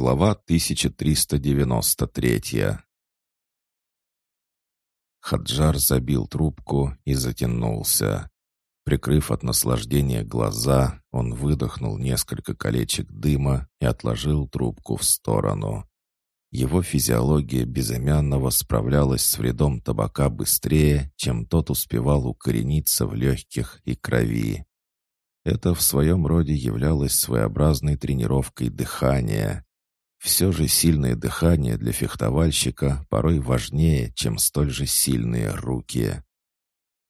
Глава 1393 Хаджар забил трубку и затянулся. Прикрыв от наслаждения глаза, он выдохнул несколько колечек дыма и отложил трубку в сторону. Его физиология безымянного справлялась с вредом табака быстрее, чем тот успевал укорениться в легких и крови. Это в своем роде являлось своеобразной тренировкой дыхания. Все же сильное дыхание для фехтовальщика порой важнее, чем столь же сильные руки.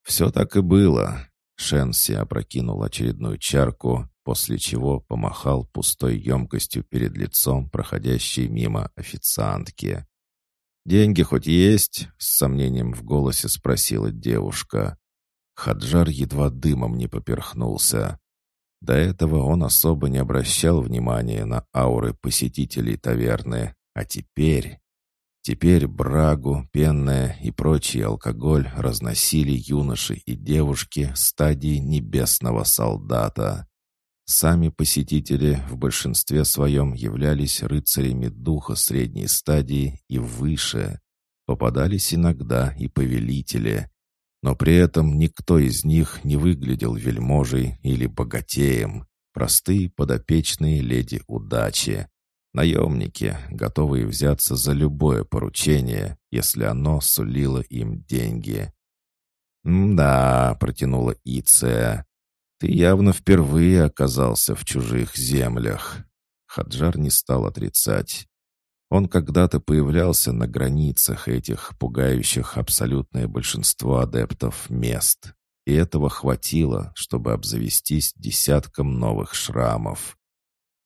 Все так и было. Шенси опрокинул очередную чарку, после чего помахал пустой емкостью перед лицом проходящей мимо официантки. «Деньги хоть есть?» — с сомнением в голосе спросила девушка. Хаджар едва дымом не поперхнулся. До этого он особо не обращал внимания на ауры посетителей таверны, а теперь... Теперь брагу, пенное и прочий алкоголь разносили юноши и девушки стадии небесного солдата. Сами посетители в большинстве своем являлись рыцарями духа средней стадии и выше. Попадались иногда и повелители, но при этом никто из них не выглядел вельможей или богатеем. Простые подопечные леди удачи. Наемники, готовые взяться за любое поручение, если оно сулило им деньги. «Да», — протянула Иция, — «ты явно впервые оказался в чужих землях». Хаджар не стал отрицать. Он когда-то появлялся на границах этих пугающих абсолютное большинство адептов мест. И этого хватило, чтобы обзавестись десятком новых шрамов.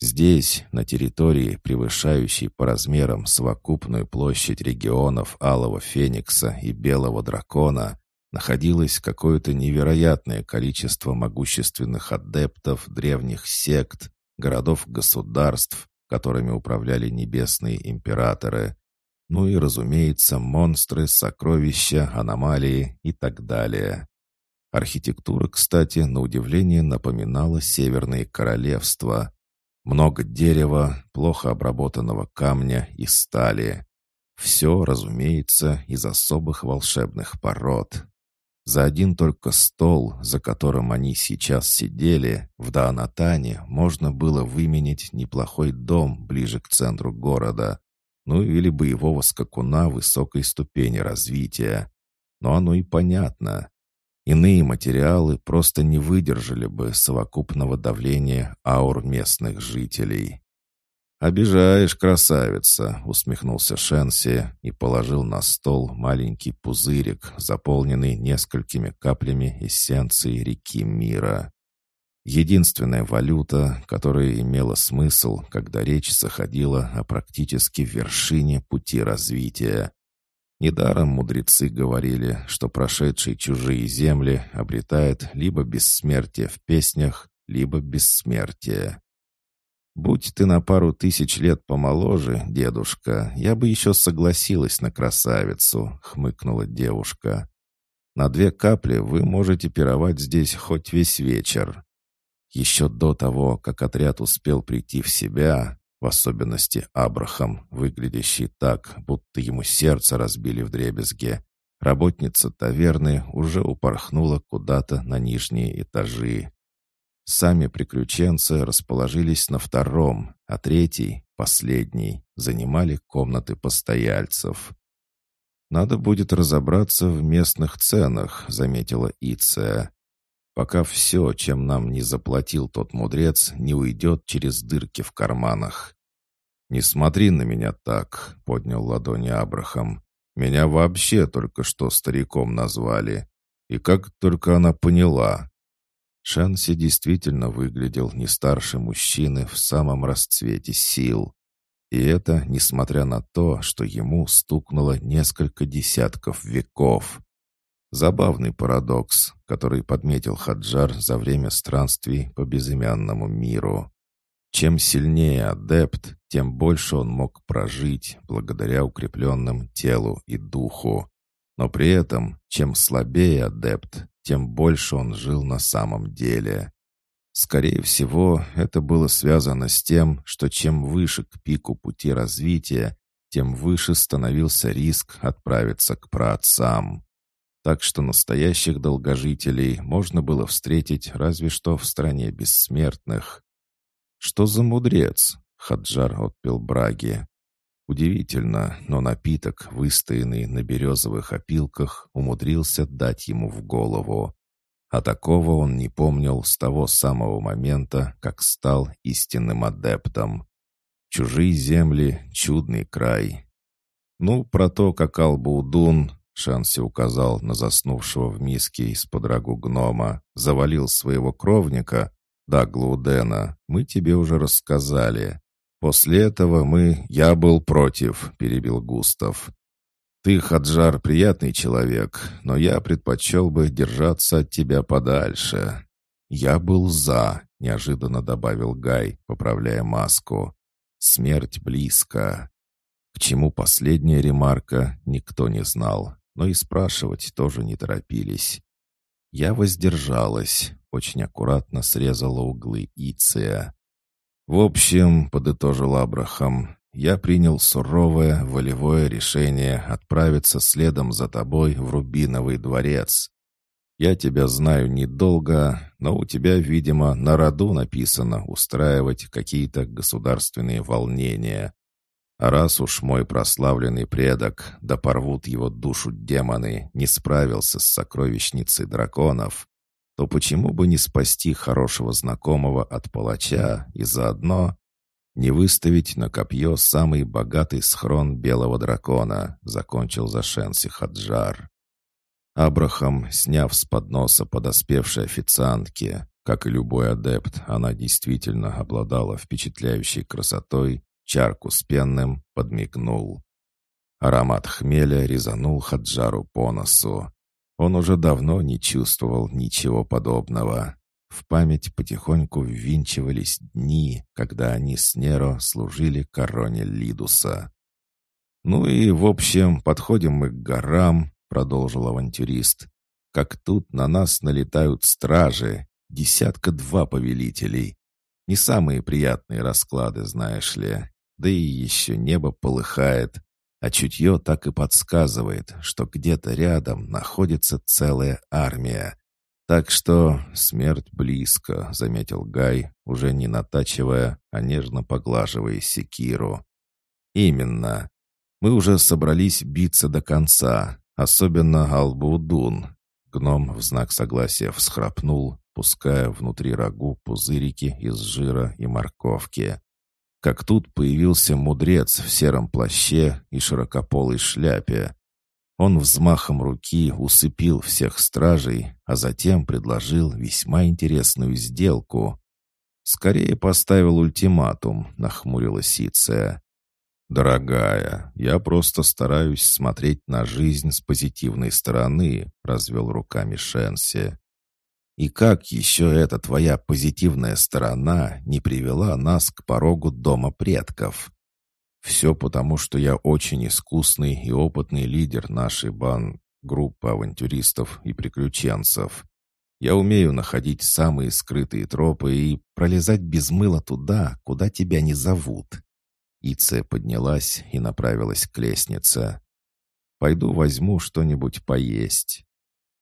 Здесь, на территории, превышающей по размерам совокупную площадь регионов Алого Феникса и Белого Дракона, находилось какое-то невероятное количество могущественных адептов древних сект, городов-государств, которыми управляли небесные императоры, ну и, разумеется, монстры, сокровища, аномалии и так далее. Архитектура, кстати, на удивление напоминала северные королевства. Много дерева, плохо обработанного камня и стали. Все, разумеется, из особых волшебных пород. За один только стол, за которым они сейчас сидели, в Даанатане можно было выменить неплохой дом ближе к центру города, ну или боевого скакуна высокой ступени развития. Но оно и понятно. Иные материалы просто не выдержали бы совокупного давления аур местных жителей. «Обижаешь, красавица!» — усмехнулся Шенси и положил на стол маленький пузырик, заполненный несколькими каплями эссенции реки мира. Единственная валюта, которая имела смысл, когда речь заходила о практически вершине пути развития. Недаром мудрецы говорили, что прошедший чужие земли обретает либо бессмертие в песнях, либо бессмертие. «Будь ты на пару тысяч лет помоложе, дедушка, я бы еще согласилась на красавицу», — хмыкнула девушка. «На две капли вы можете пировать здесь хоть весь вечер». Еще до того, как отряд успел прийти в себя, в особенности Абрахам, выглядящий так, будто ему сердце разбили в дребезге, работница таверны уже упорхнула куда-то на нижние этажи. Сами приключенцы расположились на втором, а третий, последний, занимали комнаты постояльцев. «Надо будет разобраться в местных ценах», — заметила Иция. «Пока все, чем нам не заплатил тот мудрец, не уйдет через дырки в карманах». «Не смотри на меня так», — поднял ладони Абрахам. «Меня вообще только что стариком назвали. И как только она поняла, Шанси действительно выглядел не старше мужчины в самом расцвете сил. И это несмотря на то, что ему стукнуло несколько десятков веков. Забавный парадокс, который подметил Хаджар за время странствий по безымянному миру. Чем сильнее адепт, тем больше он мог прожить благодаря укрепленным телу и духу. Но при этом, чем слабее адепт, тем больше он жил на самом деле. Скорее всего, это было связано с тем, что чем выше к пику пути развития, тем выше становился риск отправиться к праотцам. Так что настоящих долгожителей можно было встретить разве что в стране бессмертных. «Что за мудрец?» — Хаджар отпил браги. Удивительно, но напиток, выстоянный на березовых опилках, умудрился дать ему в голову. А такого он не помнил с того самого момента, как стал истинным адептом. Чужие земли — чудный край. Ну, про то, как Албаудун, Шанси указал на заснувшего в миске из-под рагу гнома, завалил своего кровника, да, Глаудена, мы тебе уже рассказали. После этого мы... Я был против, перебил Густав. «Ты, Хаджар, приятный человек, но я предпочел бы держаться от тебя подальше». «Я был за», — неожиданно добавил Гай, поправляя маску. «Смерть близко». К чему последняя ремарка, никто не знал, но и спрашивать тоже не торопились. Я воздержалась, очень аккуратно срезала углы Иция. «В общем», — подытожил Абрахам, я принял суровое, волевое решение отправиться следом за тобой в Рубиновый дворец. Я тебя знаю недолго, но у тебя, видимо, на роду написано устраивать какие-то государственные волнения. А раз уж мой прославленный предок, да порвут его душу демоны, не справился с сокровищницей драконов, то почему бы не спасти хорошего знакомого от палача и заодно «Не выставить на копье самый богатый схрон белого дракона», — закончил за Шенси Хаджар. Абрахам, сняв с подноса подоспевшей официантки, как и любой адепт, она действительно обладала впечатляющей красотой, чарку с пенным, подмигнул. Аромат хмеля резанул Хаджару по носу. Он уже давно не чувствовал ничего подобного. В память потихоньку ввинчивались дни, когда они с Неро служили короне Лидуса. «Ну и, в общем, подходим мы к горам», — продолжил авантюрист. «Как тут на нас налетают стражи, десятка-два повелителей. Не самые приятные расклады, знаешь ли. Да и еще небо полыхает, а чутье так и подсказывает, что где-то рядом находится целая армия. «Так что смерть близко», — заметил Гай, уже не натачивая, а нежно поглаживая секиру. «Именно. Мы уже собрались биться до конца, особенно Албудун». Гном в знак согласия всхрапнул, пуская внутри рагу пузырики из жира и морковки. Как тут появился мудрец в сером плаще и широкополой шляпе. Он взмахом руки усыпил всех стражей, а затем предложил весьма интересную сделку. «Скорее поставил ультиматум», — нахмурилась Сиция. «Дорогая, я просто стараюсь смотреть на жизнь с позитивной стороны», — развел руками Шенси. «И как еще эта твоя позитивная сторона не привела нас к порогу дома предков?» Все потому, что я очень искусный и опытный лидер нашей бан группы авантюристов и приключенцев. Я умею находить самые скрытые тропы и пролезать без мыла туда, куда тебя не зовут». Иция поднялась и направилась к лестнице. «Пойду возьму что-нибудь поесть.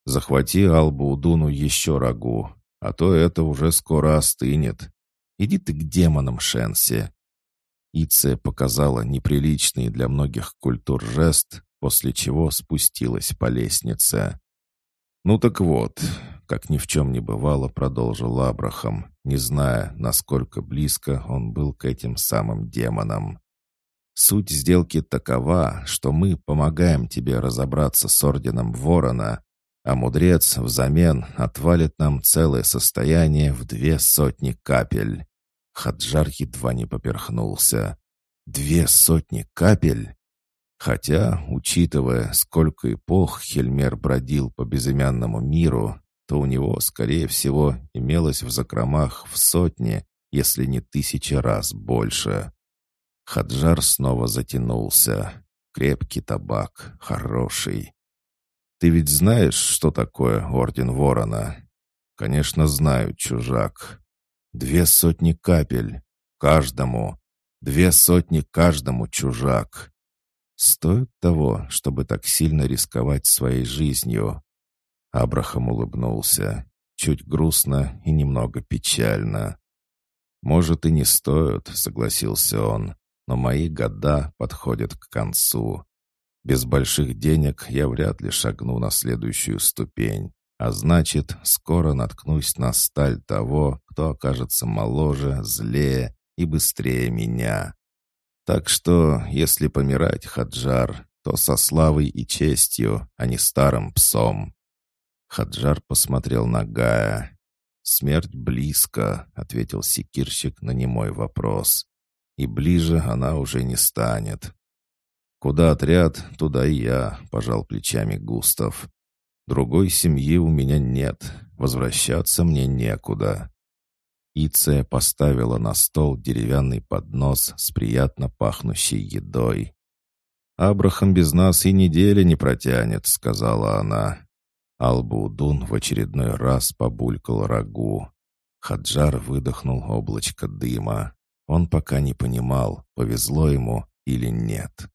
Захвати Албу Удуну еще рагу, а то это уже скоро остынет. Иди ты к демонам, Шенси. Иция показала неприличный для многих культур жест, после чего спустилась по лестнице. «Ну так вот», — как ни в чем не бывало, продолжил Абрахам, не зная, насколько близко он был к этим самым демонам. «Суть сделки такова, что мы помогаем тебе разобраться с Орденом Ворона, а мудрец взамен отвалит нам целое состояние в две сотни капель. Хаджар едва не поперхнулся. Две сотни капель? Хотя, учитывая, сколько эпох Хельмер бродил по безымянному миру, то у него, скорее всего, имелось в закромах в сотни, если не тысячи раз больше. Хаджар снова затянулся. Крепкий табак, хороший. «Ты ведь знаешь, что такое Орден Ворона?» «Конечно знаю, чужак. Две сотни капель. Каждому. Две сотни каждому, чужак. Стоит того, чтобы так сильно рисковать своей жизнью. Абрахам улыбнулся, чуть грустно и немного печально. «Может, и не стоит», — согласился он, «но мои года подходят к концу. Без больших денег я вряд ли шагну на следующую ступень, а значит, скоро наткнусь на сталь того, кто окажется моложе, злее и быстрее меня. Так что, если помирать, Хаджар, то со славой и честью, а не старым псом. Хаджар посмотрел на Гая. «Смерть близко», — ответил секирщик на немой вопрос. «И ближе она уже не станет». «Куда отряд, туда и я», — пожал плечами Густав. «Другой семьи у меня нет, возвращаться мне некуда». Иция поставила на стол деревянный поднос с приятно пахнущей едой. «Абрахам без нас и недели не протянет», — сказала она. Албудун в очередной раз побулькал рагу. Хаджар выдохнул облачко дыма. Он пока не понимал, повезло ему или нет.